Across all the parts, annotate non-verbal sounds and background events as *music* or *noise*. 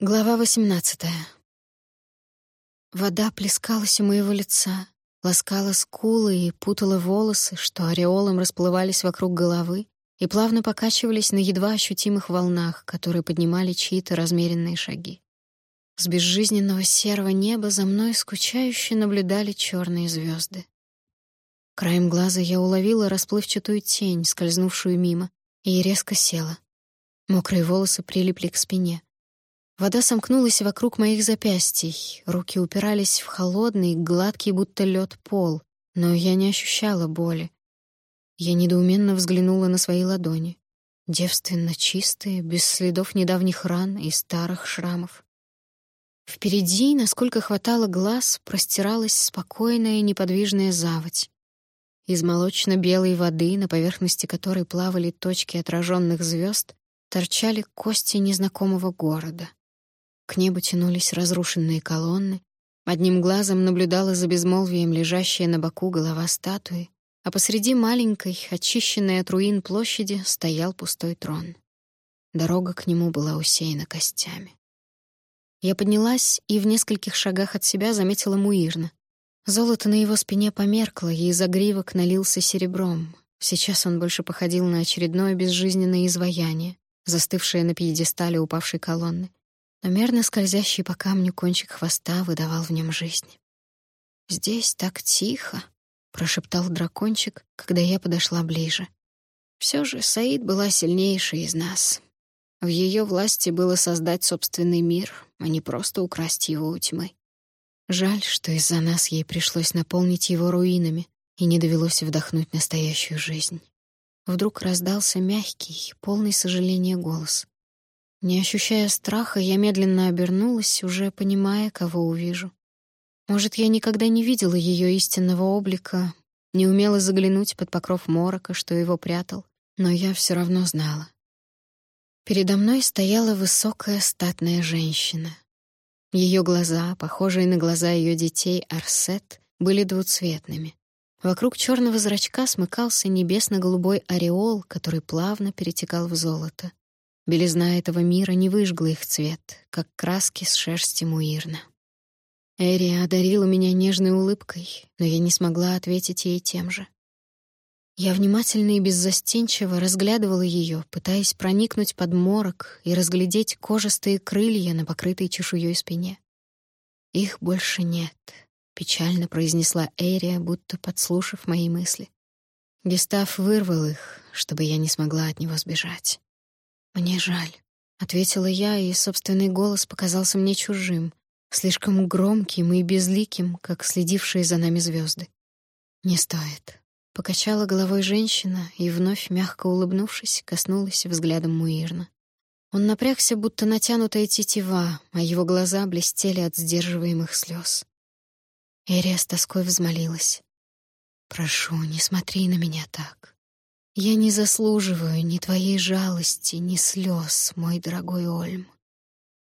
Глава 18. Вода плескалась у моего лица, ласкала скулы и путала волосы, что ореолом расплывались вокруг головы и плавно покачивались на едва ощутимых волнах, которые поднимали чьи-то размеренные шаги. С безжизненного серого неба за мной скучающе наблюдали черные звезды. Краем глаза я уловила расплывчатую тень, скользнувшую мимо, и резко села. Мокрые волосы прилипли к спине — Вода сомкнулась вокруг моих запястий, руки упирались в холодный, гладкий, будто лед пол, но я не ощущала боли. Я недоуменно взглянула на свои ладони, девственно чистые, без следов недавних ран и старых шрамов. Впереди, насколько хватало глаз, простиралась спокойная неподвижная заводь. Из молочно-белой воды, на поверхности которой плавали точки отраженных звезд, торчали кости незнакомого города. К небу тянулись разрушенные колонны. Одним глазом наблюдала за безмолвием лежащая на боку голова статуи, а посреди маленькой, очищенной от руин площади, стоял пустой трон. Дорога к нему была усеяна костями. Я поднялась и в нескольких шагах от себя заметила Муирна. Золото на его спине померкло, и загривок налился серебром. Сейчас он больше походил на очередное безжизненное изваяние, застывшее на пьедестале упавшей колонны но мерно скользящий по камню кончик хвоста выдавал в нем жизнь. «Здесь так тихо», — прошептал дракончик, когда я подошла ближе. Все же Саид была сильнейшей из нас. В ее власти было создать собственный мир, а не просто украсть его у тьмы. Жаль, что из-за нас ей пришлось наполнить его руинами и не довелось вдохнуть настоящую жизнь. Вдруг раздался мягкий, полный сожаления голос. Не ощущая страха, я медленно обернулась, уже понимая, кого увижу. Может, я никогда не видела ее истинного облика, не умела заглянуть под покров морока, что его прятал, но я все равно знала. Передо мной стояла высокая статная женщина. Ее глаза, похожие на глаза ее детей Арсет, были двуцветными. Вокруг черного зрачка смыкался небесно-голубой ореол, который плавно перетекал в золото. Белизна этого мира не выжгла их цвет, как краски с шерсти Муирна. Эри одарила меня нежной улыбкой, но я не смогла ответить ей тем же. Я внимательно и беззастенчиво разглядывала ее, пытаясь проникнуть под морок и разглядеть кожистые крылья на покрытой чешуей спине. «Их больше нет», — печально произнесла Эрия, будто подслушав мои мысли. Гестав вырвал их, чтобы я не смогла от него сбежать. «Мне жаль», — ответила я, и собственный голос показался мне чужим, слишком громким и безликим, как следившие за нами звезды. «Не стоит», — покачала головой женщина и, вновь мягко улыбнувшись, коснулась взглядом Муирна. Он напрягся, будто натянутая тетива, а его глаза блестели от сдерживаемых слез. Эрия с тоской взмолилась. «Прошу, не смотри на меня так. Я не заслуживаю ни твоей жалости, ни слез, мой дорогой Ольм.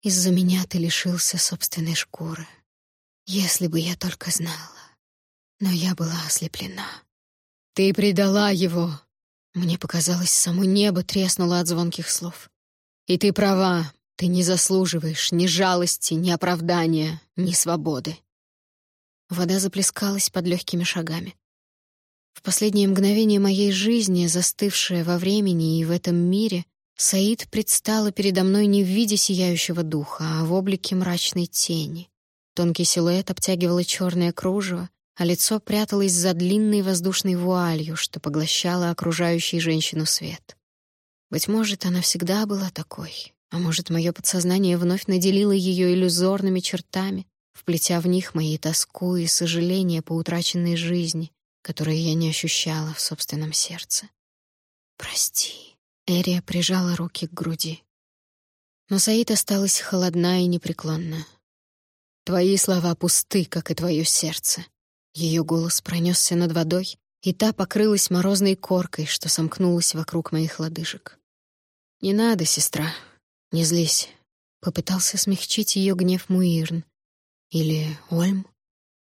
Из-за меня ты лишился собственной шкуры. Если бы я только знала. Но я была ослеплена. Ты предала его. Мне показалось, само небо треснуло от звонких слов. И ты права, ты не заслуживаешь ни жалости, ни оправдания, ни свободы. Вода заплескалась под легкими шагами. В последнее мгновение моей жизни, застывшее во времени и в этом мире, Саид предстала передо мной не в виде сияющего духа, а в облике мрачной тени. Тонкий силуэт обтягивало черное кружево, а лицо пряталось за длинной воздушной вуалью, что поглощало окружающий женщину свет. Быть может, она всегда была такой, а может, мое подсознание вновь наделило ее иллюзорными чертами, вплетя в них мои тоску и сожаления по утраченной жизни, которые я не ощущала в собственном сердце. «Прости», — Эрия прижала руки к груди. Но Саид осталась холодна и непреклонна. «Твои слова пусты, как и твое сердце». Ее голос пронесся над водой, и та покрылась морозной коркой, что сомкнулась вокруг моих лодыжек. «Не надо, сестра, не злись», — попытался смягчить ее гнев Муирн. Или Ольм.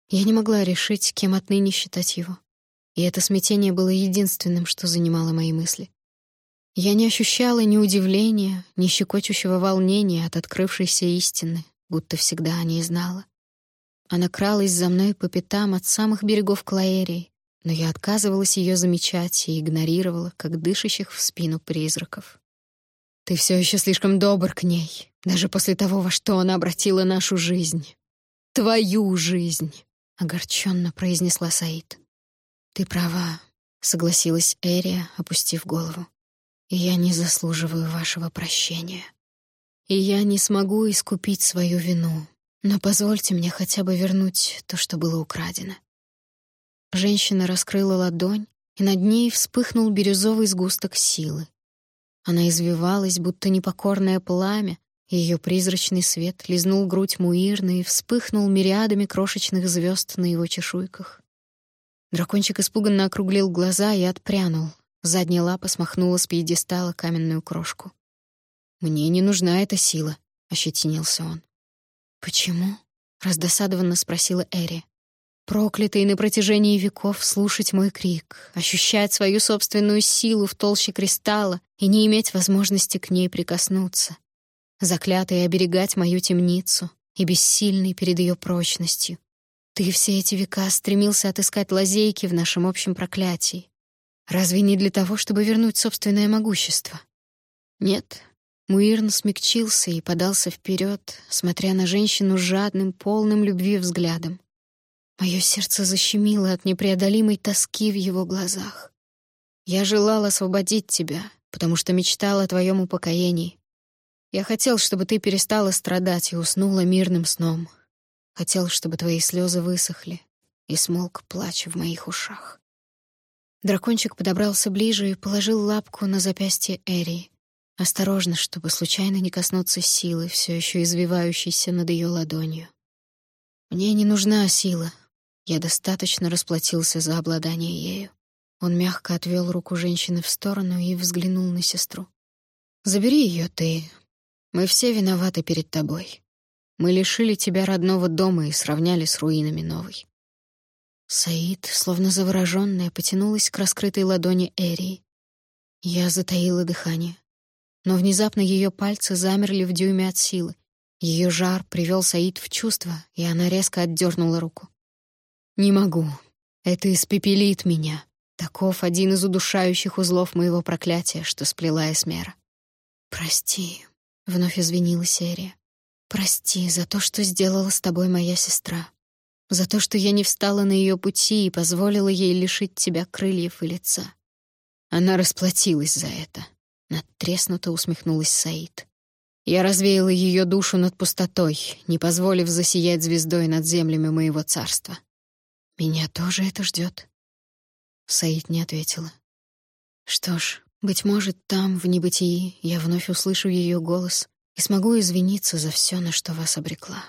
Я не могла решить, кем отныне считать его и это смятение было единственным, что занимало мои мысли. Я не ощущала ни удивления, ни щекочущего волнения от открывшейся истины, будто всегда о ней знала. Она кралась за мной по пятам от самых берегов Клаэрии, но я отказывалась ее замечать и игнорировала, как дышащих в спину призраков. «Ты все еще слишком добр к ней, даже после того, во что она обратила нашу жизнь. Твою жизнь!» — огорченно произнесла Саид. «Ты права», — согласилась Эрия, опустив голову. «И я не заслуживаю вашего прощения. И я не смогу искупить свою вину, но позвольте мне хотя бы вернуть то, что было украдено. Женщина раскрыла ладонь, и над ней вспыхнул бирюзовый сгусток силы. Она извивалась, будто непокорное пламя, и ее призрачный свет лизнул грудь Муирны и вспыхнул мириадами крошечных звезд на его чешуйках. Дракончик испуганно округлил глаза и отпрянул. Задняя лапа смахнула с пьедестала каменную крошку. «Мне не нужна эта сила», — ощетинился он. «Почему?» — раздосадованно спросила Эри. «Проклятый на протяжении веков слушать мой крик, ощущать свою собственную силу в толще кристалла и не иметь возможности к ней прикоснуться. Заклятый оберегать мою темницу и бессильный перед ее прочностью. Ты все эти века стремился отыскать лазейки в нашем общем проклятии. Разве не для того, чтобы вернуть собственное могущество? Нет, Муирн смягчился и подался вперед, смотря на женщину жадным, полным любви взглядом. Мое сердце защемило от непреодолимой тоски в его глазах. Я желал освободить тебя, потому что мечтал о твоем упокоении. Я хотел, чтобы ты перестала страдать и уснула мирным сном. Хотел, чтобы твои слезы высохли и смолк плач в моих ушах. Дракончик подобрался ближе и положил лапку на запястье Эри. Осторожно, чтобы случайно не коснуться силы, все еще извивающейся над ее ладонью. Мне не нужна сила. Я достаточно расплатился за обладание ею. Он мягко отвел руку женщины в сторону и взглянул на сестру. «Забери ее ты. Мы все виноваты перед тобой. Мы лишили тебя родного дома и сравняли с руинами новой». Саид, словно заворожённая, потянулась к раскрытой ладони Эрии. Я затаила дыхание но внезапно ее пальцы замерли в дюйме от силы. Ее жар привел Саид в чувство, и она резко отдернула руку. «Не могу. Это испепелит меня. Таков один из удушающих узлов моего проклятия, что сплела Эсмера. Прости», — вновь извинилась Эрия. «Прости за то, что сделала с тобой моя сестра. За то, что я не встала на ее пути и позволила ей лишить тебя крыльев и лица. Она расплатилась за это», Надтреснуто усмехнулась Саид. Я развеяла ее душу над пустотой, не позволив засиять звездой над землями моего царства. Меня тоже это ждет. Саид не ответила. Что ж, быть может, там, в небытии, я вновь услышу ее голос и смогу извиниться за все, на что вас обрекла.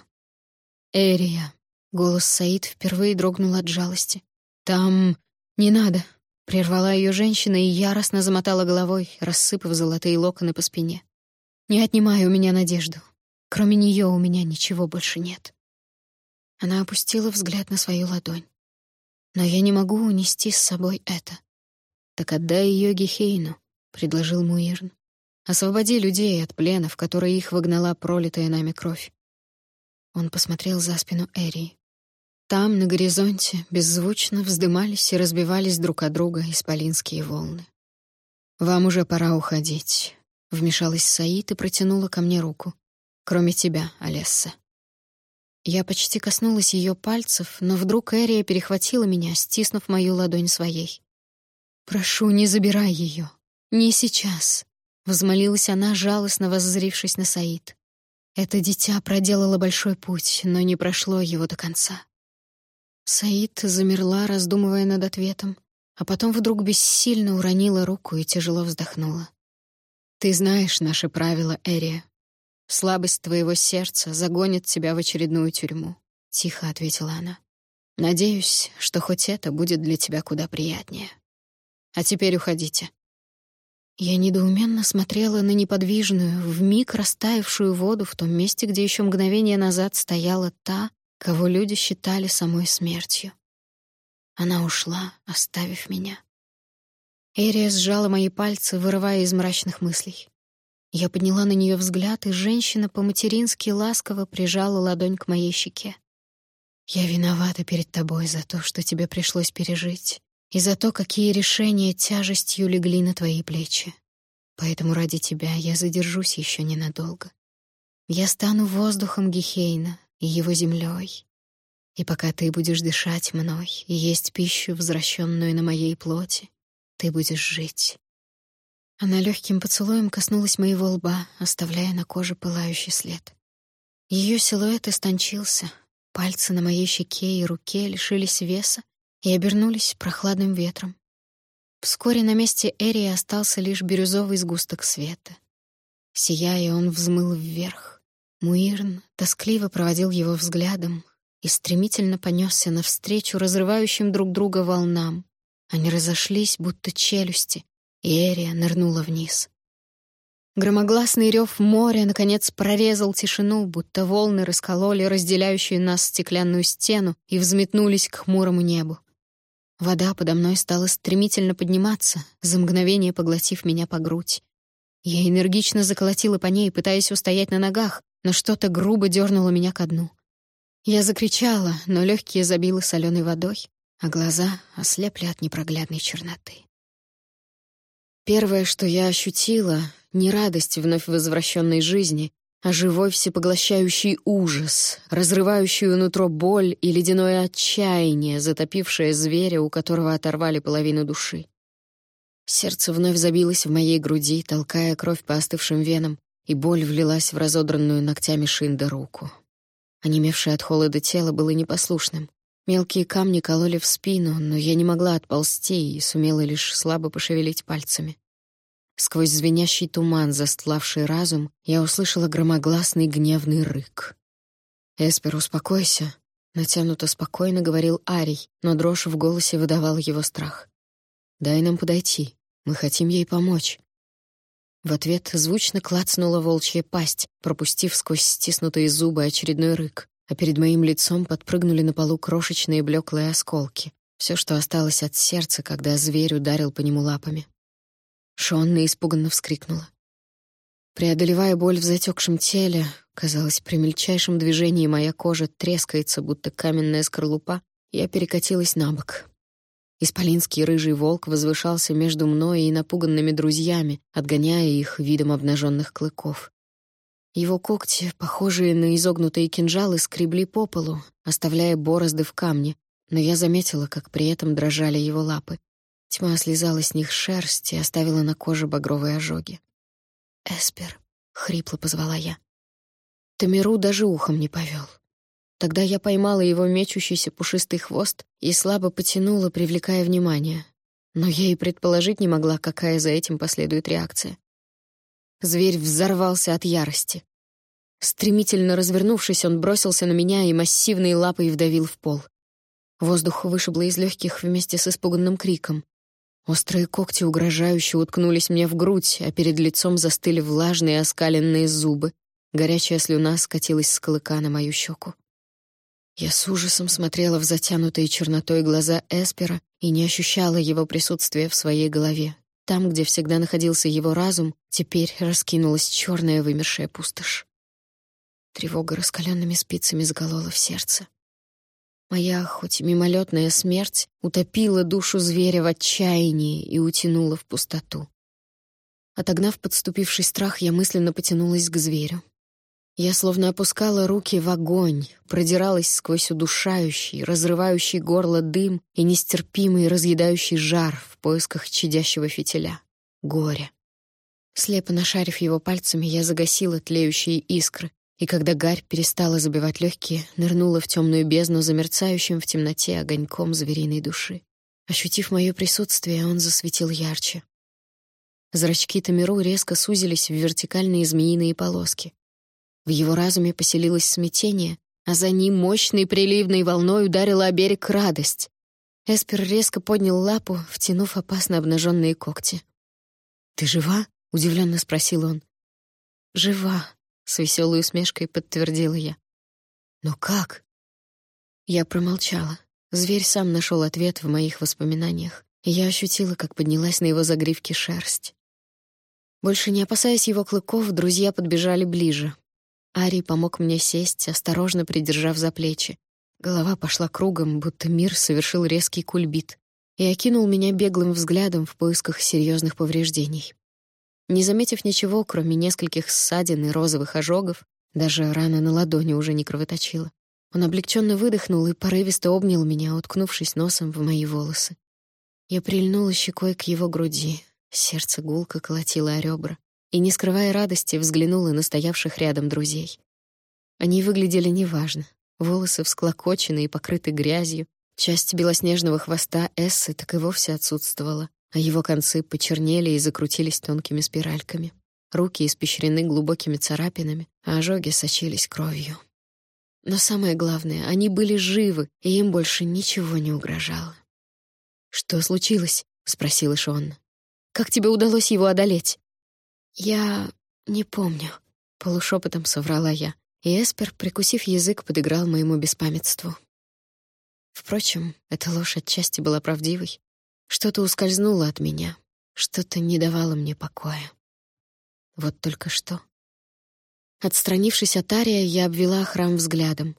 Эрия. Голос Саид впервые дрогнул от жалости. Там не надо. Прервала ее женщина и яростно замотала головой, рассыпав золотые локоны по спине. «Не отнимай у меня надежду. Кроме нее у меня ничего больше нет». Она опустила взгляд на свою ладонь. «Но я не могу унести с собой это». «Так отдай ее Гехейну», — предложил Муирн. «Освободи людей от плена, в который их выгнала пролитая нами кровь». Он посмотрел за спину Эрии. Там, на горизонте, беззвучно вздымались и разбивались друг от друга исполинские волны. «Вам уже пора уходить», — вмешалась Саид и протянула ко мне руку. «Кроме тебя, Алесса». Я почти коснулась ее пальцев, но вдруг Эрия перехватила меня, стиснув мою ладонь своей. «Прошу, не забирай ее. Не сейчас», — возмолилась она, жалостно воззрившись на Саид. «Это дитя проделало большой путь, но не прошло его до конца. Саид замерла, раздумывая над ответом, а потом вдруг бессильно уронила руку и тяжело вздохнула. «Ты знаешь наши правила, Эрия. Слабость твоего сердца загонит тебя в очередную тюрьму», — тихо ответила она. «Надеюсь, что хоть это будет для тебя куда приятнее. А теперь уходите». Я недоуменно смотрела на неподвижную, вмиг растаявшую воду в том месте, где еще мгновение назад стояла та, кого люди считали самой смертью. Она ушла, оставив меня. Эрия сжала мои пальцы, вырывая из мрачных мыслей. Я подняла на нее взгляд, и женщина по-матерински ласково прижала ладонь к моей щеке. «Я виновата перед тобой за то, что тебе пришлось пережить, и за то, какие решения тяжестью легли на твои плечи. Поэтому ради тебя я задержусь еще ненадолго. Я стану воздухом Гехейна и его землей. И пока ты будешь дышать мной и есть пищу, возвращенную на моей плоти, ты будешь жить. Она легким поцелуем коснулась моего лба, оставляя на коже пылающий след. Ее силуэт истончился, пальцы на моей щеке и руке лишились веса и обернулись прохладным ветром. Вскоре на месте Эри остался лишь бирюзовый сгусток света. Сияя, он взмыл вверх. Муирн тоскливо проводил его взглядом и стремительно понесся навстречу разрывающим друг друга волнам. Они разошлись, будто челюсти, и Эрия нырнула вниз. Громогласный рев моря, наконец, прорезал тишину, будто волны раскололи разделяющую нас стеклянную стену и взметнулись к хмурому небу. Вода подо мной стала стремительно подниматься, за мгновение поглотив меня по грудь. Я энергично заколотила по ней, пытаясь устоять на ногах, но что-то грубо дернуло меня ко дну. Я закричала, но легкие забило соленой водой, а глаза ослепли от непроглядной черноты. Первое, что я ощутила, не радость вновь возвращенной жизни, а живой всепоглощающий ужас, разрывающую нутро боль и ледяное отчаяние, затопившее зверя, у которого оторвали половину души. Сердце вновь забилось в моей груди, толкая кровь по остывшим венам, и боль влилась в разодранную ногтями Шинда руку. Онемевшее от холода тело было непослушным. Мелкие камни кололи в спину, но я не могла отползти и сумела лишь слабо пошевелить пальцами. Сквозь звенящий туман, застлавший разум, я услышала громогласный гневный рык. «Эспер, успокойся», — натянуто спокойно говорил Арий, но дрожь в голосе выдавал его страх. «Дай нам подойти, мы хотим ей помочь». В ответ звучно клацнула волчья пасть, пропустив сквозь стиснутые зубы очередной рык а перед моим лицом подпрыгнули на полу крошечные блеклые осколки. Все, что осталось от сердца, когда зверь ударил по нему лапами. Шонна испуганно вскрикнула. Преодолевая боль в затекшем теле, казалось, при мельчайшем движении моя кожа трескается, будто каменная скорлупа, я перекатилась на бок. Исполинский рыжий волк возвышался между мной и напуганными друзьями, отгоняя их видом обнаженных клыков. Его когти, похожие на изогнутые кинжалы, скребли по полу, оставляя борозды в камне, но я заметила, как при этом дрожали его лапы. Тьма слезала с них шерсть и оставила на коже багровые ожоги. «Эспер», — хрипло позвала я. Тамиру даже ухом не повел. Тогда я поймала его мечущийся пушистый хвост и слабо потянула, привлекая внимание. Но я и предположить не могла, какая за этим последует реакция. Зверь взорвался от ярости. Стремительно развернувшись, он бросился на меня и массивной лапой вдавил в пол. Воздух вышибло из легких вместе с испуганным криком. Острые когти угрожающе уткнулись мне в грудь, а перед лицом застыли влажные оскаленные зубы. Горячая слюна скатилась с клыка на мою щеку. Я с ужасом смотрела в затянутые чернотой глаза Эспера и не ощущала его присутствия в своей голове. Там, где всегда находился его разум, теперь раскинулась черная вымершая пустошь. Тревога раскаленными спицами заколола в сердце. Моя, хоть мимолетная смерть, утопила душу зверя в отчаянии и утянула в пустоту. Отогнав подступивший страх, я мысленно потянулась к зверю. Я словно опускала руки в огонь, продиралась сквозь удушающий, разрывающий горло дым и нестерпимый разъедающий жар в поисках чадящего фитиля. Горе. Слепо нашарив его пальцами, я загасила тлеющие искры, и когда гарь перестала забивать легкие, нырнула в темную бездну замерцающим в темноте огоньком звериной души. Ощутив мое присутствие, он засветил ярче. Зрачки Тамиру резко сузились в вертикальные змеиные полоски. В его разуме поселилось смятение, а за ним мощной приливной волной ударила о берег радость. Эспер резко поднял лапу, втянув опасно обнаженные когти. «Ты жива?» — удивленно спросил он. «Жива», — с веселой усмешкой подтвердила я. «Но как?» Я промолчала. Зверь сам нашел ответ в моих воспоминаниях, и я ощутила, как поднялась на его загривке шерсть. Больше не опасаясь его клыков, друзья подбежали ближе. Ари помог мне сесть, осторожно придержав за плечи. Голова пошла кругом, будто мир совершил резкий кульбит, и окинул меня беглым взглядом в поисках серьезных повреждений. Не заметив ничего, кроме нескольких ссадин и розовых ожогов, даже рана на ладони уже не кровоточила. Он облегченно выдохнул и порывисто обнял меня, уткнувшись носом в мои волосы. Я прильнула щекой к его груди, сердце гулко колотило о ребра, и, не скрывая радости, взглянула на стоявших рядом друзей. Они выглядели неважно. Волосы всклокочены и покрыты грязью, часть белоснежного хвоста Эссы так и вовсе отсутствовала, а его концы почернели и закрутились тонкими спиральками. Руки испещрены глубокими царапинами, а ожоги сочились кровью. Но самое главное, они были живы, и им больше ничего не угрожало. «Что случилось?» — спросила Шон. «Как тебе удалось его одолеть?» «Я не помню», — полушепотом соврала я, и Эспер, прикусив язык, подыграл моему беспамятству. Впрочем, эта ложь отчасти была правдивой. Что-то ускользнуло от меня, что-то не давало мне покоя. Вот только что. Отстранившись от Ария, я обвела храм взглядом.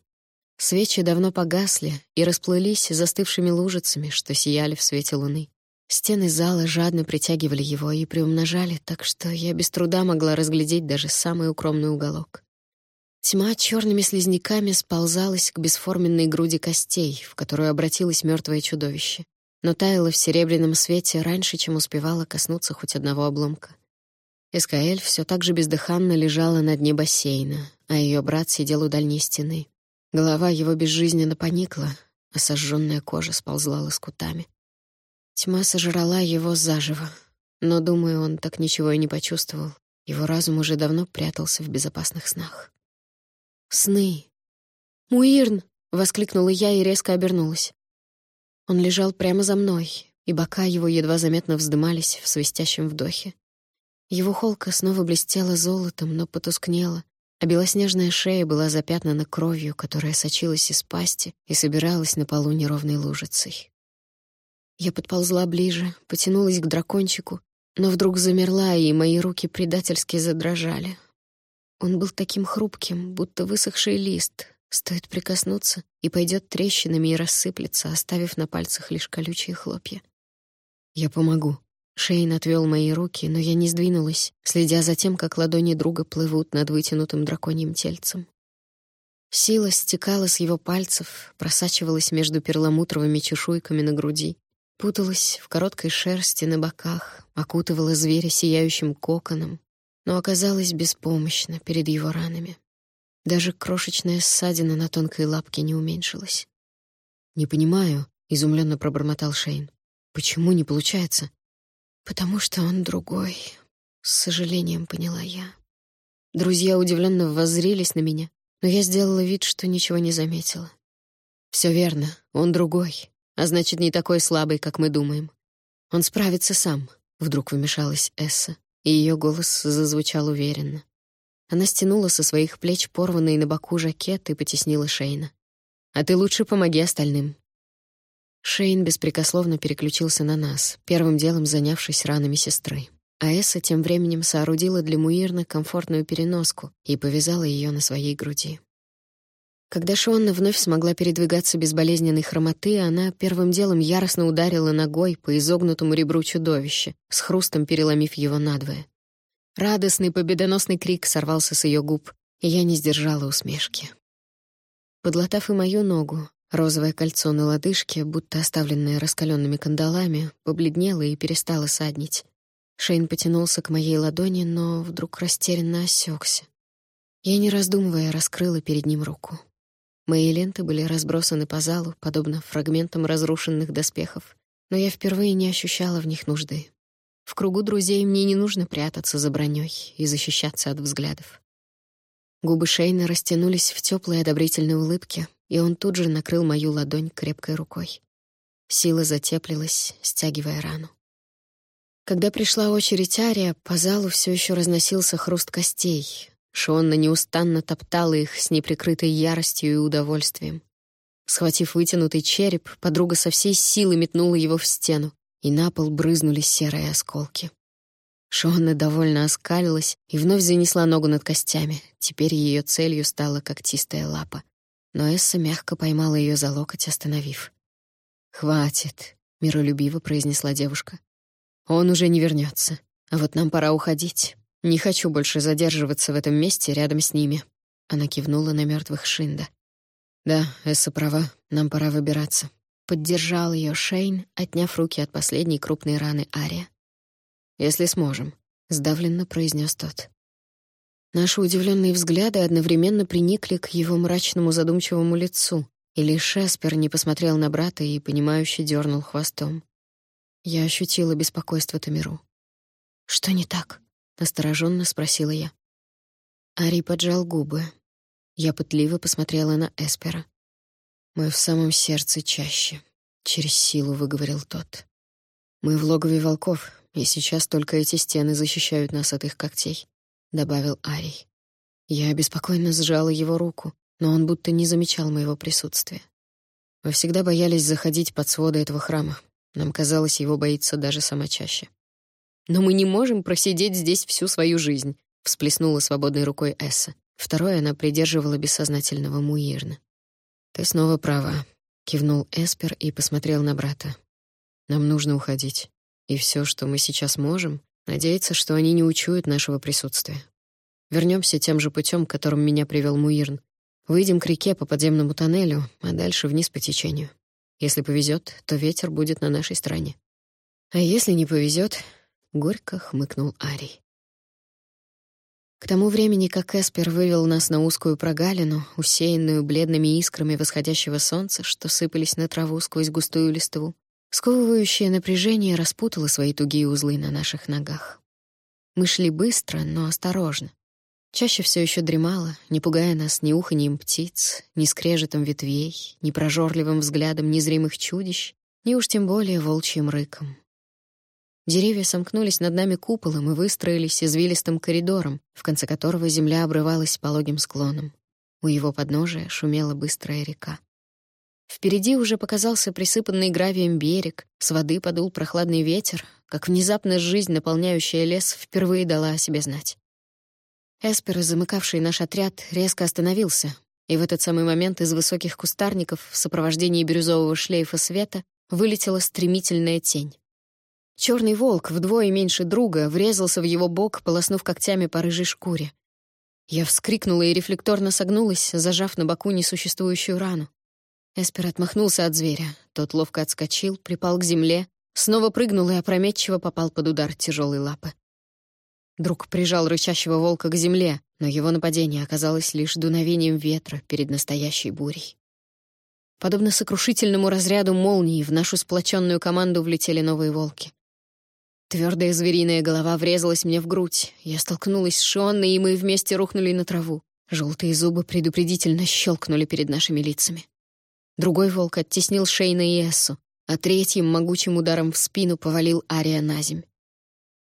Свечи давно погасли и расплылись застывшими лужицами, что сияли в свете луны. Стены зала жадно притягивали его и приумножали, так что я без труда могла разглядеть даже самый укромный уголок. Тьма черными слизняками сползалась к бесформенной груди костей, в которую обратилось мертвое чудовище, но таяла в серебряном свете раньше, чем успевала коснуться хоть одного обломка. Эскаэль все так же бездыханно лежала на дне бассейна, а ее брат сидел у дальней стены. Голова его безжизненно поникла, а сожженная кожа сползла лоскутами. Тьма сожрала его заживо, но, думаю, он так ничего и не почувствовал. Его разум уже давно прятался в безопасных снах. Сны. «Муирн!» — воскликнула я и резко обернулась. Он лежал прямо за мной, и бока его едва заметно вздымались в свистящем вдохе. Его холка снова блестела золотом, но потускнела, а белоснежная шея была запятнана кровью, которая сочилась из пасти и собиралась на полу неровной лужицей. Я подползла ближе, потянулась к дракончику, но вдруг замерла, и мои руки предательски задрожали. Он был таким хрупким, будто высохший лист. Стоит прикоснуться, и пойдет трещинами и рассыплется, оставив на пальцах лишь колючие хлопья. «Я помогу», Шейн отвел мои руки, но я не сдвинулась, следя за тем, как ладони друга плывут над вытянутым драконьим тельцем. Сила стекала с его пальцев, просачивалась между перламутровыми чешуйками на груди, путалась в короткой шерсти на боках, окутывала зверя сияющим коконом, но оказалась беспомощна перед его ранами. Даже крошечная ссадина на тонкой лапке не уменьшилась. «Не понимаю», — изумленно пробормотал Шейн. «Почему не получается?» «Потому что он другой», — с сожалением поняла я. Друзья удивленно воззрились на меня, но я сделала вид, что ничего не заметила. Все верно, он другой, а значит, не такой слабый, как мы думаем. Он справится сам», — вдруг вмешалась Эсса, и ее голос зазвучал уверенно. Она стянула со своих плеч порванный на боку жакет и потеснила Шейна. «А ты лучше помоги остальным. Шейн беспрекословно переключился на нас, первым делом занявшись ранами сестры. А Эсса тем временем соорудила для Муирны комфортную переноску и повязала ее на своей груди. Когда Шонна вновь смогла передвигаться без болезненной хромоты, она первым делом яростно ударила ногой по изогнутому ребру чудовища, с хрустом переломив его надвое. Радостный победоносный крик сорвался с ее губ, и я не сдержала усмешки. Подлатав и мою ногу, Розовое кольцо на лодыжке, будто оставленное раскаленными кандалами, побледнело и перестало саднить. Шейн потянулся к моей ладони, но вдруг растерянно осекся. Я, не раздумывая, раскрыла перед ним руку. Мои ленты были разбросаны по залу, подобно фрагментам разрушенных доспехов, но я впервые не ощущала в них нужды. В кругу друзей мне не нужно прятаться за броней и защищаться от взглядов. Губы Шейна растянулись в теплой одобрительной улыбке, и он тут же накрыл мою ладонь крепкой рукой. Сила затеплилась, стягивая рану. Когда пришла очередь Ария, по залу все еще разносился хруст костей. Шонна неустанно топтала их с неприкрытой яростью и удовольствием. Схватив вытянутый череп, подруга со всей силы метнула его в стену, и на пол брызнули серые осколки. Шонна довольно оскалилась и вновь занесла ногу над костями. Теперь ее целью стала когтистая лапа. Но Эсса мягко поймала ее за локоть, остановив. «Хватит», — миролюбиво произнесла девушка. «Он уже не вернется. А вот нам пора уходить. Не хочу больше задерживаться в этом месте рядом с ними». Она кивнула на мертвых Шинда. «Да, Эсса права, нам пора выбираться». Поддержал ее Шейн, отняв руки от последней крупной раны Ария если сможем», — сдавленно произнес тот. Наши удивленные взгляды одновременно приникли к его мрачному задумчивому лицу, и лишь Эспер не посмотрел на брата и, понимающе дернул хвостом. Я ощутила беспокойство Тамиру. «Что не так?» — настороженно спросила я. Ари поджал губы. Я пытливо посмотрела на Эспера. «Мы в самом сердце чаще», — через силу выговорил тот. «Мы в логове волков, и сейчас только эти стены защищают нас от их когтей», — добавил Арий. Я беспокойно сжала его руку, но он будто не замечал моего присутствия. Мы всегда боялись заходить под своды этого храма. Нам казалось, его боится даже сама чаще. «Но мы не можем просидеть здесь всю свою жизнь», — всплеснула свободной рукой Эсса. Второй она придерживала бессознательного Муирна. «Ты снова права», — кивнул Эспер и посмотрел на брата. «Нам нужно уходить. И все, что мы сейчас можем, надеяться, что они не учуют нашего присутствия. Вернемся тем же путем, которым меня привел Муирн. Выйдем к реке по подземному тоннелю, а дальше вниз по течению. Если повезет, то ветер будет на нашей стороне. А если не повезет, горько хмыкнул Арий. К тому времени, как Эспер вывел нас на узкую прогалину, усеянную бледными искрами восходящего солнца, что сыпались на траву сквозь густую листву, Сковывающее напряжение распутало свои тугие узлы на наших ногах. Мы шли быстро, но осторожно. Чаще все еще дремала, не пугая нас ни уханьем птиц, ни скрежетом ветвей, ни прожорливым взглядом незримых чудищ, ни уж тем более волчьим рыком. Деревья сомкнулись над нами куполом и выстроились извилистым коридором, в конце которого земля обрывалась пологим склоном. У его подножия шумела быстрая река. Впереди уже показался присыпанный гравием берег, с воды подул прохладный ветер, как внезапно жизнь, наполняющая лес, впервые дала о себе знать. Эспер, замыкавший наш отряд, резко остановился, и в этот самый момент из высоких кустарников в сопровождении бирюзового шлейфа света вылетела стремительная тень. Черный волк, вдвое меньше друга, врезался в его бок, полоснув когтями по рыжей шкуре. Я вскрикнула и рефлекторно согнулась, зажав на боку несуществующую рану. Эспер отмахнулся от зверя. Тот ловко отскочил, припал к земле, снова прыгнул и опрометчиво попал под удар тяжелой лапы. Друг прижал рычащего волка к земле, но его нападение оказалось лишь дуновением ветра перед настоящей бурей. Подобно сокрушительному разряду молнии в нашу сплоченную команду влетели новые волки. Твердая звериная голова врезалась мне в грудь. Я столкнулась с Шонной, и мы вместе рухнули на траву. Желтые зубы предупредительно щелкнули перед нашими лицами. Другой волк оттеснил Шейна и Эссу, а третьим могучим ударом в спину повалил Ария на земь.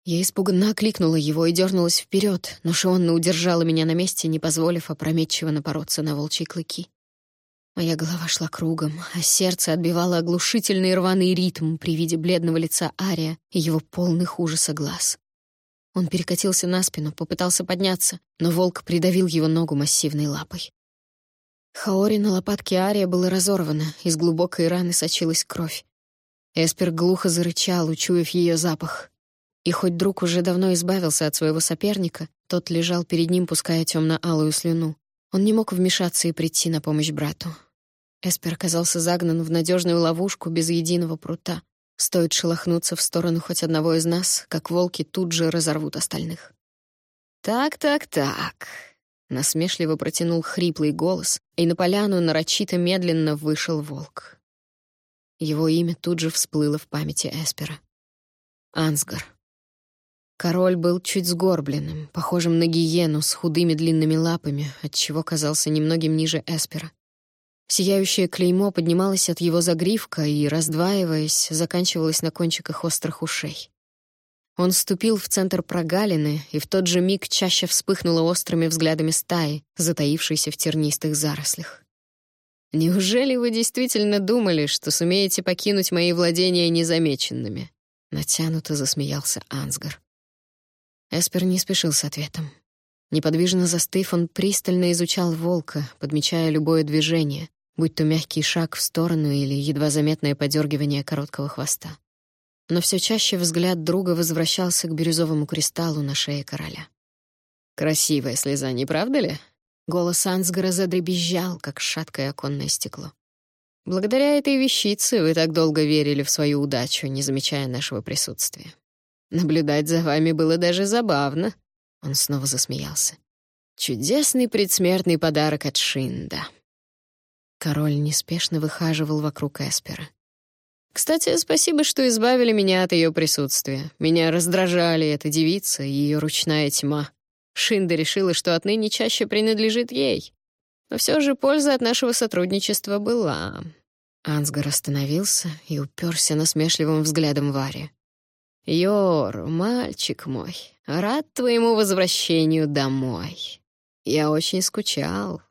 Я испуганно окликнула его и дернулась вперед, но Шионна удержала меня на месте, не позволив опрометчиво напороться на волчьи клыки. Моя голова шла кругом, а сердце отбивало оглушительный рваный ритм при виде бледного лица Ария и его полных ужаса глаз. Он перекатился на спину, попытался подняться, но волк придавил его ногу массивной лапой. Хаори на лопатке Ария было разорвано, из глубокой раны сочилась кровь. Эспер глухо зарычал, учуяв ее запах. И хоть друг уже давно избавился от своего соперника, тот лежал перед ним, пуская темно-алую слюну. Он не мог вмешаться и прийти на помощь брату. Эспер оказался загнан в надежную ловушку без единого прута. Стоит шелохнуться в сторону хоть одного из нас, как волки тут же разорвут остальных. «Так-так-так», Насмешливо протянул хриплый голос, и на поляну нарочито медленно вышел волк. Его имя тут же всплыло в памяти Эспера. Ансгар. Король был чуть сгорбленным, похожим на гиену с худыми длинными лапами, отчего казался немногим ниже Эспера. Сияющее клеймо поднималось от его загривка и, раздваиваясь, заканчивалось на кончиках острых ушей. Он ступил в центр прогалины, и в тот же миг чаще вспыхнула острыми взглядами стаи, затаившейся в тернистых зарослях. «Неужели вы действительно думали, что сумеете покинуть мои владения незамеченными?» — натянуто засмеялся Ансгар. Эспер не спешил с ответом. Неподвижно застыв, он пристально изучал волка, подмечая любое движение, будь то мягкий шаг в сторону или едва заметное подергивание короткого хвоста. Но все чаще взгляд друга возвращался к бирюзовому кристаллу на шее короля. «Красивая слеза, не правда ли?» Голос Ансгара задребезжал, как шаткое оконное стекло. «Благодаря этой вещице вы так долго верили в свою удачу, не замечая нашего присутствия. Наблюдать за вами было даже забавно». Он снова засмеялся. «Чудесный предсмертный подарок от Шинда». Король неспешно выхаживал вокруг Эспера. «Кстати, спасибо, что избавили меня от ее присутствия. Меня раздражали эта девица и ее ручная тьма. Шинда решила, что отныне чаще принадлежит ей. Но все же польза от нашего сотрудничества была». Ансгар остановился и уперся насмешливым взглядом Варе. «Йор, мальчик мой, рад твоему возвращению домой. Я очень скучал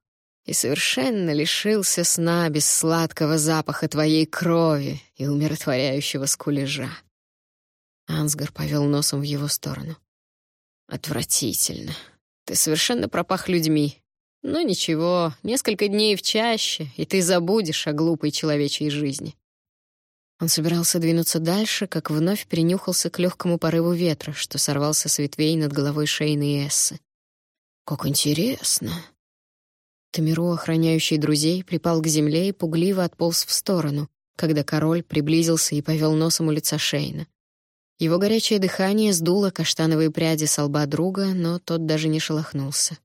и совершенно лишился сна без сладкого запаха твоей крови и умиротворяющего скулежа». Ансгар повел носом в его сторону. «Отвратительно. Ты совершенно пропах людьми. Но ничего, несколько дней в чаще, и ты забудешь о глупой человечьей жизни. Он собирался двинуться дальше, как вновь принюхался к легкому порыву ветра, что сорвался с ветвей над головой Шейны и Эссы. «Как интересно!» Тамиру, охраняющий друзей, припал к земле и пугливо отполз в сторону, когда король приблизился и повел носом у лица Шейна. Его горячее дыхание сдуло каштановые пряди с лба друга, но тот даже не шелохнулся.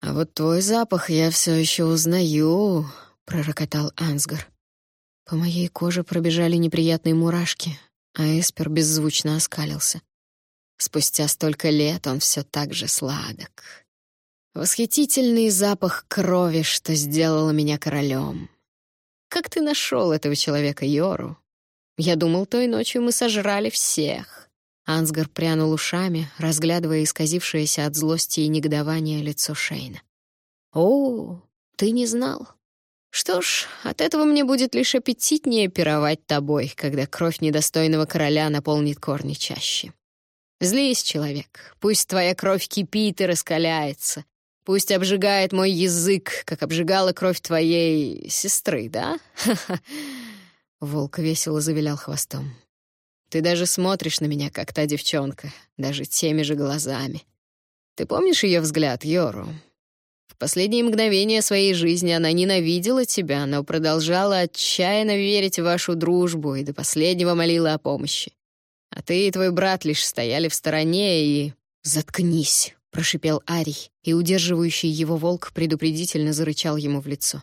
«А вот твой запах я все еще узнаю», — пророкотал Ансгар. По моей коже пробежали неприятные мурашки, а Эспер беззвучно оскалился. Спустя столько лет он все так же сладок. Восхитительный запах крови, что сделало меня королем. Как ты нашел этого человека, Йору? Я думал, той ночью мы сожрали всех. Ансгар прянул ушами, разглядывая исказившееся от злости и негодования лицо Шейна. «О, ты не знал?» Что ж, от этого мне будет лишь аппетитнее пировать тобой, когда кровь недостойного короля наполнит корни чаще. Злись, человек, пусть твоя кровь кипит и раскаляется, пусть обжигает мой язык, как обжигала кровь твоей сестры, да? *laughs* Волк весело завилял хвостом. Ты даже смотришь на меня, как та девчонка, даже теми же глазами. Ты помнишь ее взгляд, Йору? последние мгновения своей жизни она ненавидела тебя, но продолжала отчаянно верить в вашу дружбу и до последнего молила о помощи. А ты и твой брат лишь стояли в стороне и... «Заткнись!» — прошипел Арий, и удерживающий его волк предупредительно зарычал ему в лицо.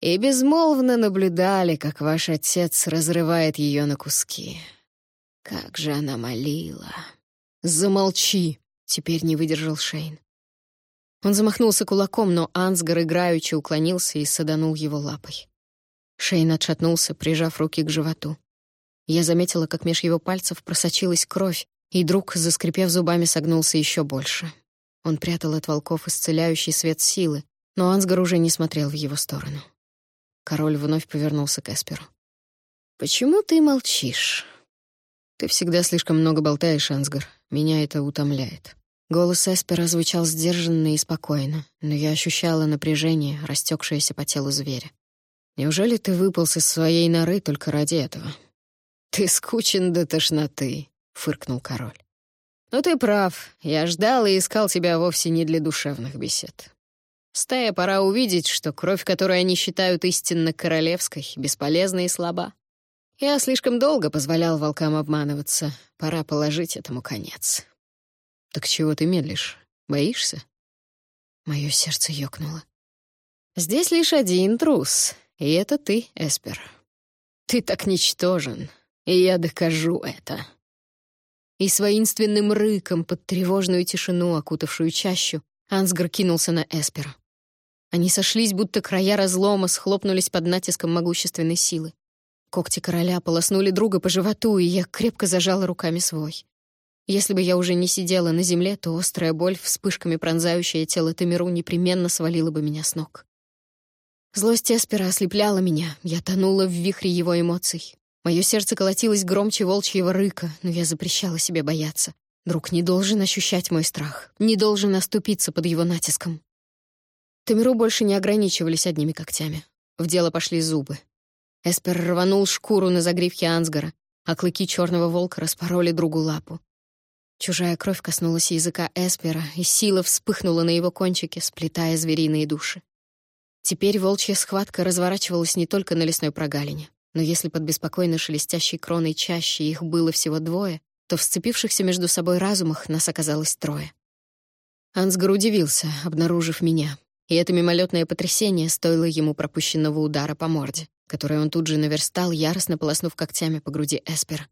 И безмолвно наблюдали, как ваш отец разрывает ее на куски. Как же она молила. «Замолчи!» — теперь не выдержал Шейн. Он замахнулся кулаком, но Ансгар играючи уклонился и саданул его лапой. Шейн отшатнулся, прижав руки к животу. Я заметила, как меж его пальцев просочилась кровь, и друг, заскрипев зубами, согнулся еще больше. Он прятал от волков исцеляющий свет силы, но Ансгар уже не смотрел в его сторону. Король вновь повернулся к Эсперу. «Почему ты молчишь?» «Ты всегда слишком много болтаешь, Ансгар. Меня это утомляет». Голос Эспера звучал сдержанно и спокойно, но я ощущала напряжение, растекшееся по телу зверя. «Неужели ты выполз из своей норы только ради этого?» «Ты скучен до тошноты», — фыркнул король. «Но ты прав. Я ждал и искал тебя вовсе не для душевных бесед. Стая пора увидеть, что кровь, которую они считают истинно королевской, бесполезна и слаба. Я слишком долго позволял волкам обманываться. Пора положить этому конец». «Так чего ты медлишь? Боишься?» Моё сердце ёкнуло. «Здесь лишь один трус, и это ты, Эспер. Ты так ничтожен, и я докажу это». И с воинственным рыком под тревожную тишину, окутавшую чащу, Ансгар кинулся на Эспера. Они сошлись, будто края разлома схлопнулись под натиском могущественной силы. Когти короля полоснули друга по животу, и я крепко зажала руками свой. Если бы я уже не сидела на земле, то острая боль, вспышками пронзающая тело Тамиру, непременно свалила бы меня с ног. Злость Эспера ослепляла меня, я тонула в вихре его эмоций. Мое сердце колотилось громче волчьего рыка, но я запрещала себе бояться. Друг не должен ощущать мой страх, не должен оступиться под его натиском. Тамиру больше не ограничивались одними когтями. В дело пошли зубы. Эспер рванул шкуру на загривке Ансгара, а клыки черного волка распороли другу лапу. Чужая кровь коснулась языка Эспера, и сила вспыхнула на его кончике, сплетая звериные души. Теперь волчья схватка разворачивалась не только на лесной прогалине. Но если под беспокойно шелестящей кроной чаще их было всего двое, то в сцепившихся между собой разумах нас оказалось трое. Ансгар удивился, обнаружив меня, и это мимолетное потрясение стоило ему пропущенного удара по морде, который он тут же наверстал, яростно полоснув когтями по груди Эспера.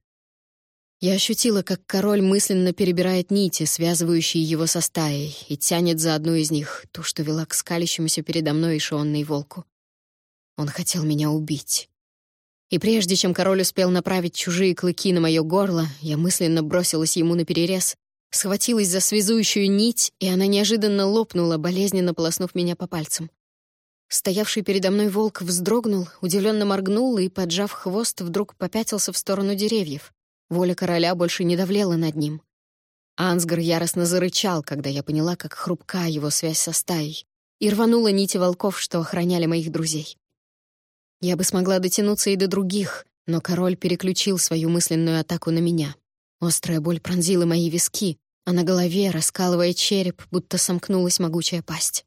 Я ощутила, как король мысленно перебирает нити, связывающие его со стаей, и тянет за одну из них, ту, что вела к скалящемуся передо мной Ишионной волку. Он хотел меня убить. И прежде чем король успел направить чужие клыки на мое горло, я мысленно бросилась ему на перерез, схватилась за связующую нить, и она неожиданно лопнула, болезненно полоснув меня по пальцам. Стоявший передо мной волк вздрогнул, удивленно моргнул и, поджав хвост, вдруг попятился в сторону деревьев. Воля короля больше не давлела над ним. Ансгар яростно зарычал, когда я поняла, как хрупка его связь со стаей, и рванула нити волков, что охраняли моих друзей. Я бы смогла дотянуться и до других, но король переключил свою мысленную атаку на меня. Острая боль пронзила мои виски, а на голове, раскалывая череп, будто сомкнулась могучая пасть.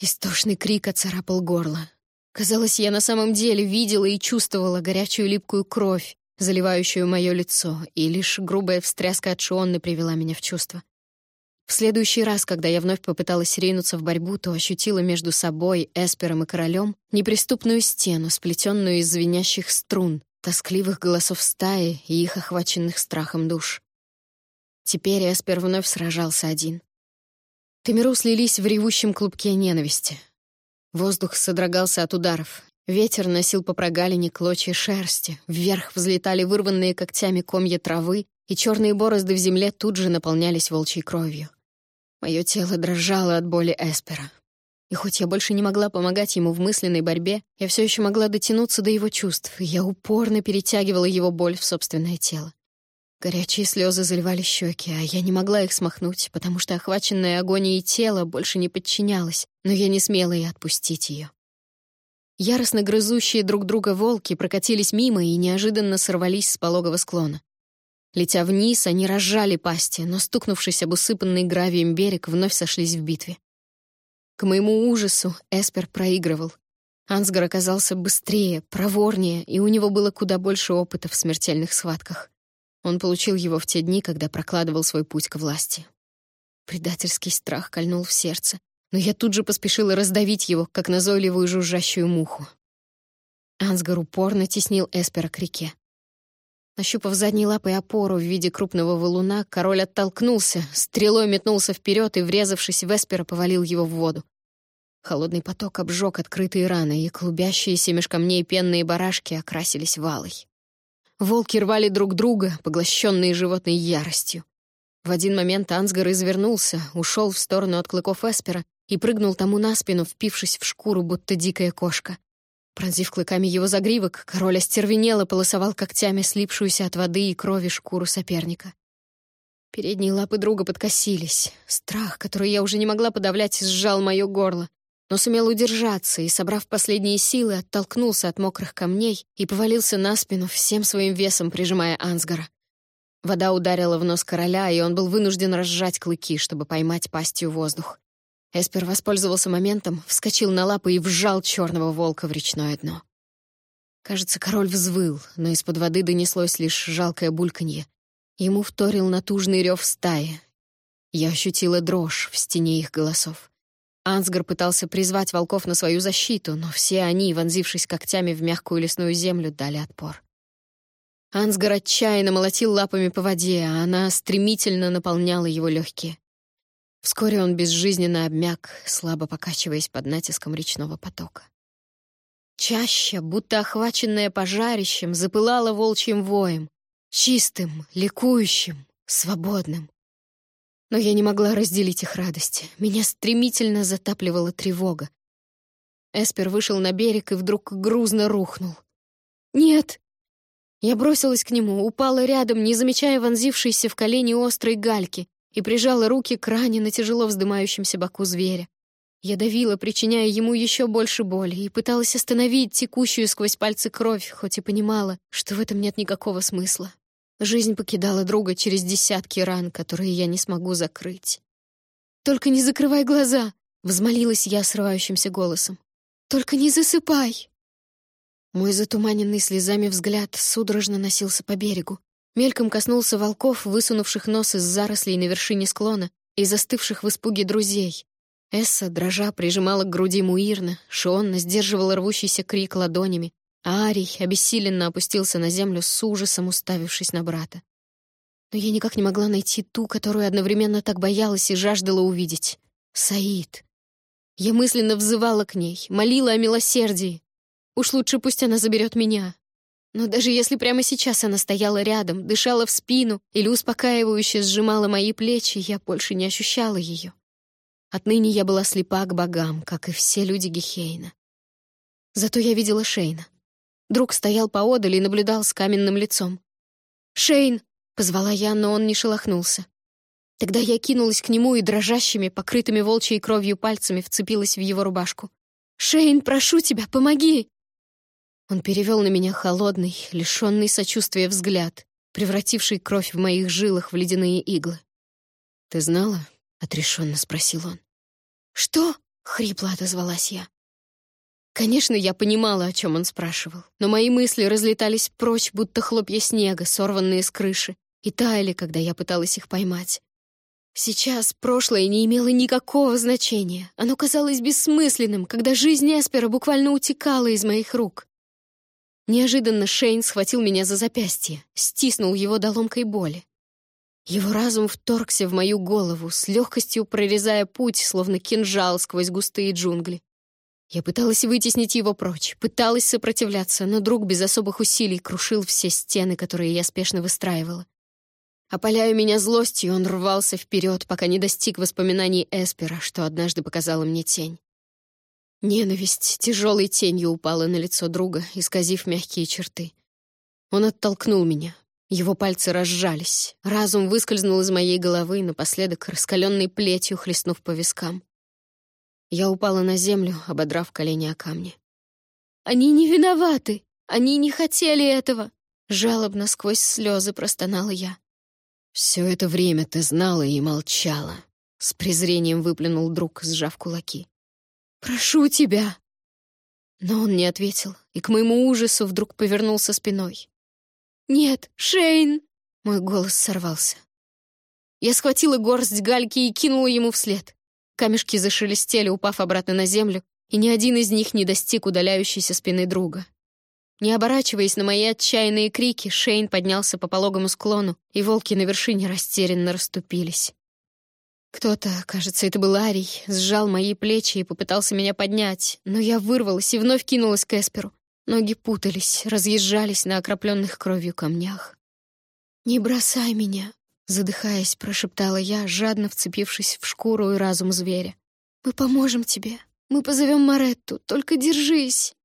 Истошный крик оцарапал горло. Казалось, я на самом деле видела и чувствовала горячую липкую кровь, заливающую мое лицо, и лишь грубая встряска от Шионны привела меня в чувство. В следующий раз, когда я вновь попыталась ринуться в борьбу, то ощутила между собой, Эспером и королем неприступную стену, сплетенную из звенящих струн, тоскливых голосов стаи и их охваченных страхом душ. Теперь Эспер вновь сражался один. Тамиру слились в ревущем клубке ненависти. Воздух содрогался от ударов. Ветер носил по прогалине клочья шерсти, вверх взлетали вырванные когтями комья травы, и черные борозды в земле тут же наполнялись волчьей кровью. Мое тело дрожало от боли Эспера. И хоть я больше не могла помогать ему в мысленной борьбе, я все еще могла дотянуться до его чувств, и я упорно перетягивала его боль в собственное тело. Горячие слезы заливали щеки, а я не могла их смахнуть, потому что охваченное агонией тело больше не подчинялось, но я не смела и отпустить ее. Яростно грызущие друг друга волки прокатились мимо и неожиданно сорвались с пологого склона. Летя вниз, они разжали пасти, но, стукнувшись об усыпанный гравием берег, вновь сошлись в битве. К моему ужасу Эспер проигрывал. Ансгар оказался быстрее, проворнее, и у него было куда больше опыта в смертельных схватках. Он получил его в те дни, когда прокладывал свой путь к власти. Предательский страх кольнул в сердце, но я тут же поспешила раздавить его, как назойливую жужжащую муху. Ансгар упорно теснил Эспера к реке. Нащупав задней лапой опору в виде крупного валуна, король оттолкнулся, стрелой метнулся вперед и, врезавшись в Эспера, повалил его в воду. Холодный поток обжег открытые раны, и клубящиеся меж камней пенные барашки окрасились валой. Волки рвали друг друга, поглощенные животной яростью. В один момент Ансгар извернулся, ушел в сторону от клыков Эспера и прыгнул тому на спину, впившись в шкуру, будто дикая кошка. Пронзив клыками его загривок, король остервенело полосовал когтями слипшуюся от воды и крови шкуру соперника. Передние лапы друга подкосились. Страх, который я уже не могла подавлять, сжал мое горло, но сумел удержаться и, собрав последние силы, оттолкнулся от мокрых камней и повалился на спину всем своим весом, прижимая Ансгара. Вода ударила в нос короля, и он был вынужден разжать клыки, чтобы поймать пастью воздух. Эспер воспользовался моментом, вскочил на лапы и вжал черного волка в речное дно. Кажется, король взвыл, но из-под воды донеслось лишь жалкое бульканье. Ему вторил натужный рев стаи. Я ощутила дрожь в стене их голосов. Ансгар пытался призвать волков на свою защиту, но все они, вонзившись когтями в мягкую лесную землю, дали отпор. Ансгар отчаянно молотил лапами по воде, а она стремительно наполняла его легкие. Вскоре он безжизненно обмяк, слабо покачиваясь под натиском речного потока. Чаще, будто охваченная пожарищем, запылала волчьим воем, чистым, ликующим, свободным. Но я не могла разделить их радости. Меня стремительно затапливала тревога. Эспер вышел на берег и вдруг грузно рухнул. «Нет!» Я бросилась к нему, упала рядом, не замечая вонзившейся в колени острой гальки, и прижала руки к ране на тяжело вздымающемся боку зверя. Я давила, причиняя ему еще больше боли, и пыталась остановить текущую сквозь пальцы кровь, хоть и понимала, что в этом нет никакого смысла. Жизнь покидала друга через десятки ран, которые я не смогу закрыть. «Только не закрывай глаза!» — взмолилась я срывающимся голосом. «Только не засыпай!» Мой затуманенный слезами взгляд судорожно носился по берегу. Мельком коснулся волков, высунувших нос из зарослей на вершине склона и застывших в испуге друзей. Эсса, дрожа, прижимала к груди Муирна, Шионна сдерживала рвущийся крик ладонями, а Арий обессиленно опустился на землю с ужасом, уставившись на брата. Но я никак не могла найти ту, которую одновременно так боялась и жаждала увидеть. Саид. Я мысленно взывала к ней, молила о милосердии, Уж лучше пусть она заберет меня. Но даже если прямо сейчас она стояла рядом, дышала в спину или успокаивающе сжимала мои плечи, я больше не ощущала ее. Отныне я была слепа к богам, как и все люди Гехейна. Зато я видела Шейна. Друг стоял поодаль и наблюдал с каменным лицом. «Шейн!» — позвала я, но он не шелохнулся. Тогда я кинулась к нему и дрожащими, покрытыми волчьей кровью пальцами вцепилась в его рубашку. «Шейн, прошу тебя, помоги!» Он перевел на меня холодный, лишенный сочувствия взгляд, превративший кровь в моих жилах в ледяные иглы. «Ты знала?» — отрешенно спросил он. «Что?» — хрипло отозвалась я. Конечно, я понимала, о чем он спрашивал, но мои мысли разлетались прочь, будто хлопья снега, сорванные с крыши, и таяли, когда я пыталась их поймать. Сейчас прошлое не имело никакого значения. Оно казалось бессмысленным, когда жизнь Эспера буквально утекала из моих рук. Неожиданно Шейн схватил меня за запястье, стиснул его до ломкой боли. Его разум вторгся в мою голову, с легкостью прорезая путь, словно кинжал сквозь густые джунгли. Я пыталась вытеснить его прочь, пыталась сопротивляться, но друг без особых усилий крушил все стены, которые я спешно выстраивала. Опаляя меня злостью, он рвался вперед, пока не достиг воспоминаний Эспера, что однажды показала мне тень. Ненависть тяжелой тенью упала на лицо друга, исказив мягкие черты. Он оттолкнул меня. Его пальцы разжались. Разум выскользнул из моей головы, напоследок раскаленной плетью хлестнув по вискам. Я упала на землю, ободрав колени о камни. «Они не виноваты! Они не хотели этого!» Жалобно сквозь слезы простонала я. «Все это время ты знала и молчала», — с презрением выплюнул друг, сжав кулаки. «Прошу тебя!» Но он не ответил, и к моему ужасу вдруг повернулся спиной. «Нет, Шейн!» — мой голос сорвался. Я схватила горсть гальки и кинула ему вслед. Камешки зашелестели, упав обратно на землю, и ни один из них не достиг удаляющейся спины друга. Не оборачиваясь на мои отчаянные крики, Шейн поднялся по пологому склону, и волки на вершине растерянно расступились. Кто-то, кажется, это был Арий, сжал мои плечи и попытался меня поднять, но я вырвалась и вновь кинулась к Эсперу. Ноги путались, разъезжались на окропленных кровью камнях. «Не бросай меня!» — задыхаясь, прошептала я, жадно вцепившись в шкуру и разум зверя. «Мы поможем тебе. Мы позовем Маретту. Только держись!»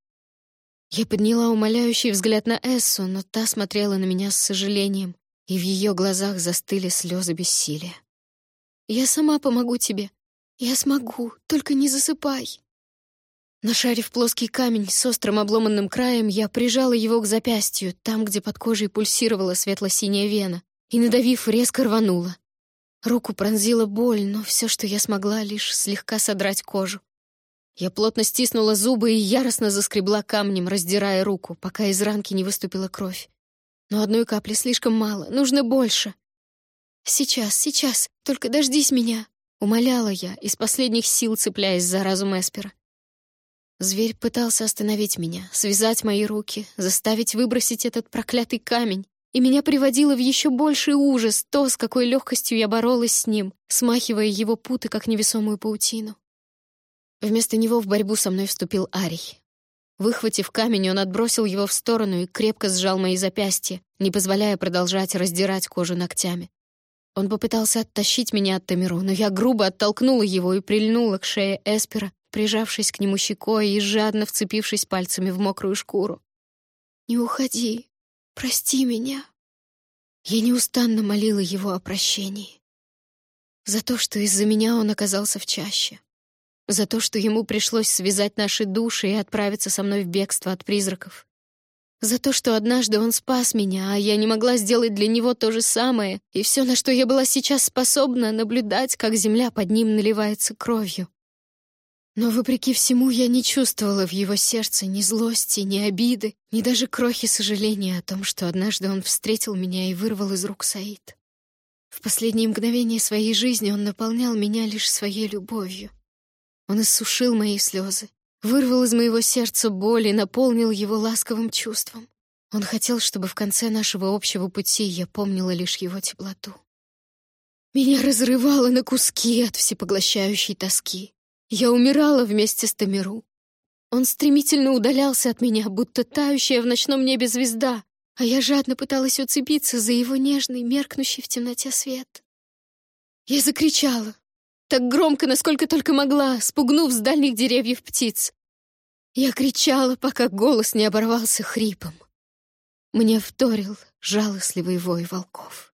Я подняла умоляющий взгляд на Эссу, но та смотрела на меня с сожалением, и в ее глазах застыли слезы бессилия. Я сама помогу тебе. Я смогу, только не засыпай. Нашарив плоский камень с острым обломанным краем, я прижала его к запястью, там, где под кожей пульсировала светло-синяя вена, и, надавив, резко рванула. Руку пронзила боль, но все, что я смогла, лишь слегка содрать кожу. Я плотно стиснула зубы и яростно заскребла камнем, раздирая руку, пока из ранки не выступила кровь. Но одной капли слишком мало, нужно больше. «Сейчас, сейчас, только дождись меня!» — умоляла я, из последних сил цепляясь за разум Эспера. Зверь пытался остановить меня, связать мои руки, заставить выбросить этот проклятый камень, и меня приводило в еще больший ужас то, с какой легкостью я боролась с ним, смахивая его путы, как невесомую паутину. Вместо него в борьбу со мной вступил Арий. Выхватив камень, он отбросил его в сторону и крепко сжал мои запястья, не позволяя продолжать раздирать кожу ногтями. Он попытался оттащить меня от Тамиру, но я грубо оттолкнула его и прильнула к шее Эспера, прижавшись к нему щекой и жадно вцепившись пальцами в мокрую шкуру. «Не уходи», — прости меня». Я неустанно молила его о прощении. За то, что из-за меня он оказался в чаще. За то, что ему пришлось связать наши души и отправиться со мной в бегство от призраков. За то, что однажды он спас меня, а я не могла сделать для него то же самое, и все, на что я была сейчас способна, наблюдать, как земля под ним наливается кровью. Но, вопреки всему, я не чувствовала в его сердце ни злости, ни обиды, ни даже крохи сожаления о том, что однажды он встретил меня и вырвал из рук Саид. В последние мгновения своей жизни он наполнял меня лишь своей любовью. Он иссушил мои слезы, вырвал из моего сердца боль и наполнил его ласковым чувством. Он хотел, чтобы в конце нашего общего пути я помнила лишь его теплоту. Меня разрывало на куски от всепоглощающей тоски. Я умирала вместе с Тамиру. Он стремительно удалялся от меня, будто тающая в ночном небе звезда, а я жадно пыталась уцепиться за его нежный, меркнущий в темноте свет. Я закричала, так громко, насколько только могла, спугнув с дальних деревьев птиц. Я кричала, пока голос не оборвался хрипом. Мне вторил жалостливый вой волков.